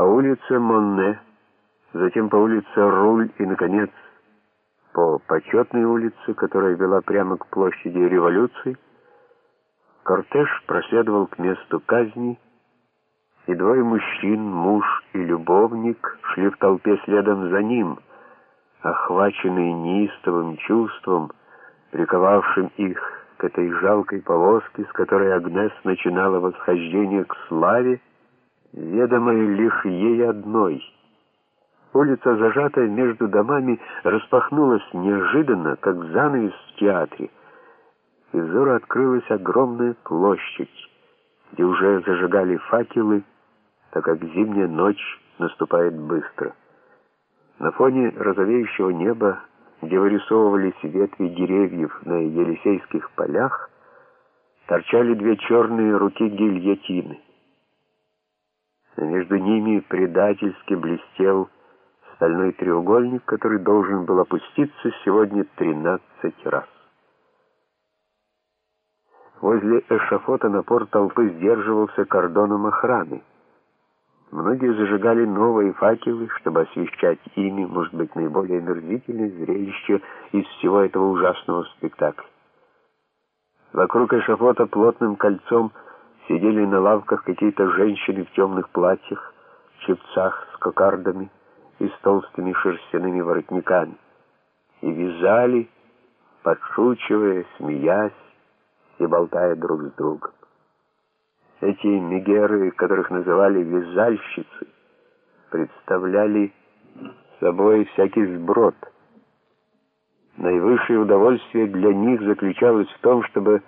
по улице Монне, затем по улице Руль и, наконец, по почетной улице, которая вела прямо к площади революции, кортеж проследовал к месту казни, и двое мужчин, муж и любовник, шли в толпе следом за ним, охваченные неистовым чувством, приковавшим их к этой жалкой повозке, с которой Агнес начинала восхождение к славе, ведомой лишь ей одной. Улица, зажатая между домами, распахнулась неожиданно, как занавес в театре, и открылась огромная площадь, где уже зажигали факелы, так как зимняя ночь наступает быстро. На фоне розовеющего неба, где вырисовывались ветви деревьев на Елисейских полях, торчали две черные руки гильотины а между ними предательски блестел стальной треугольник, который должен был опуститься сегодня 13 раз. Возле эшафота напор толпы сдерживался кордоном охраны. Многие зажигали новые факелы, чтобы освещать ими, может быть, наиболее мерзительное зрелище из всего этого ужасного спектакля. Вокруг эшафота плотным кольцом Сидели на лавках какие-то женщины в темных платьях, чепцах с кокардами и с толстыми шерстяными воротниками. И вязали, подшучивая, смеясь и болтая друг с другом. Эти мегеры, которых называли вязальщицы, представляли собой всякий сброд. Наивысшее удовольствие для них заключалось в том, чтобы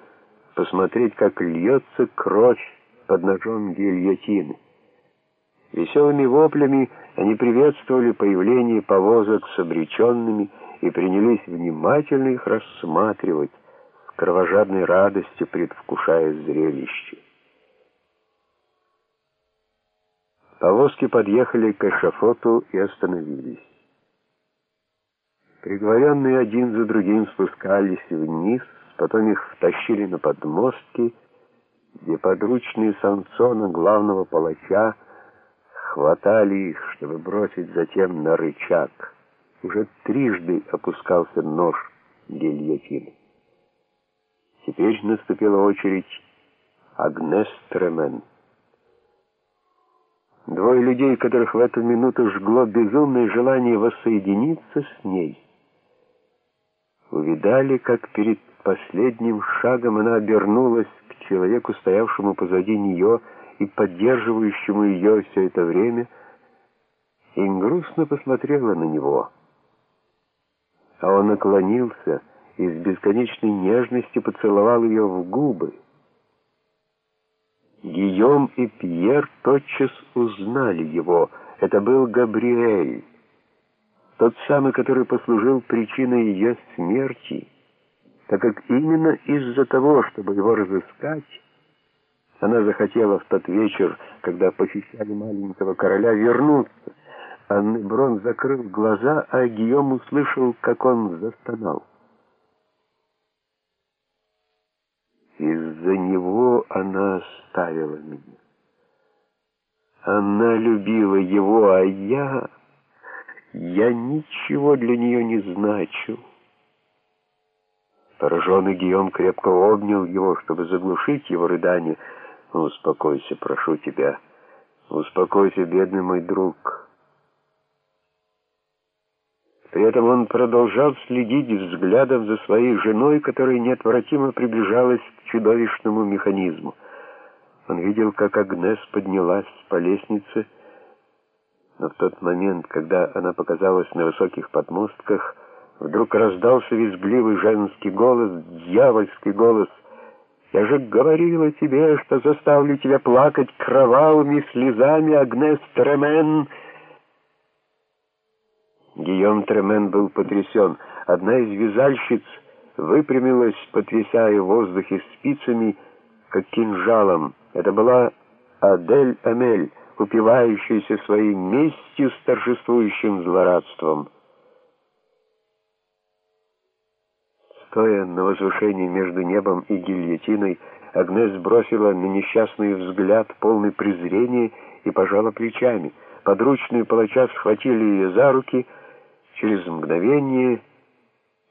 посмотреть, как льется кровь под ножом гильотины. Веселыми воплями они приветствовали появление повозок с обреченными и принялись внимательно их рассматривать, с кровожадной радостью предвкушая зрелище. Повозки подъехали к эшафоту и остановились. Приговоренные один за другим спускались вниз, Потом их втащили на подмостки, где подручные Самсона, главного палача, хватали их, чтобы бросить затем на рычаг. Уже трижды опускался нож гильотины. Теперь наступила очередь Агнес Тремен. Двое людей, которых в эту минуту жгло безумное желание воссоединиться с ней, увидали, как перед Последним шагом она обернулась к человеку, стоявшему позади нее и поддерживающему ее все это время, и грустно посмотрела на него. А он наклонился и с бесконечной нежностью поцеловал ее в губы. Гийом и Пьер тотчас узнали его. Это был Габриэль, тот самый, который послужил причиной ее смерти так как именно из-за того, чтобы его разыскать, она захотела в тот вечер, когда похищали маленького короля, вернуться. Анны Брон закрыл глаза, а Гийом услышал, как он застонал. Из-за него она оставила меня. Она любила его, а я... Я ничего для нее не значу. Пораженный Гийом крепко обнял его, чтобы заглушить его рыдание. «Успокойся, прошу тебя. Успокойся, бедный мой друг». При этом он продолжал следить взглядом за своей женой, которая неотвратимо приближалась к чудовищному механизму. Он видел, как Агнес поднялась по лестнице, но в тот момент, когда она показалась на высоких подмостках, Вдруг раздался визгливый женский голос, дьявольский голос. «Я же говорила тебе, что заставлю тебя плакать кровавыми слезами, Агнес Тремен!» Гийом Тремен был потрясен. Одна из вязальщиц выпрямилась, потрясая в воздухе спицами, как кинжалом. Это была Адель Амель, упивающаяся своей местью с торжествующим злорадством. Стоя на возвышении между небом и гильотиной, Агнес бросила на несчастный взгляд полный презрения и пожала плечами. подручные палача схватили ее за руки, через мгновение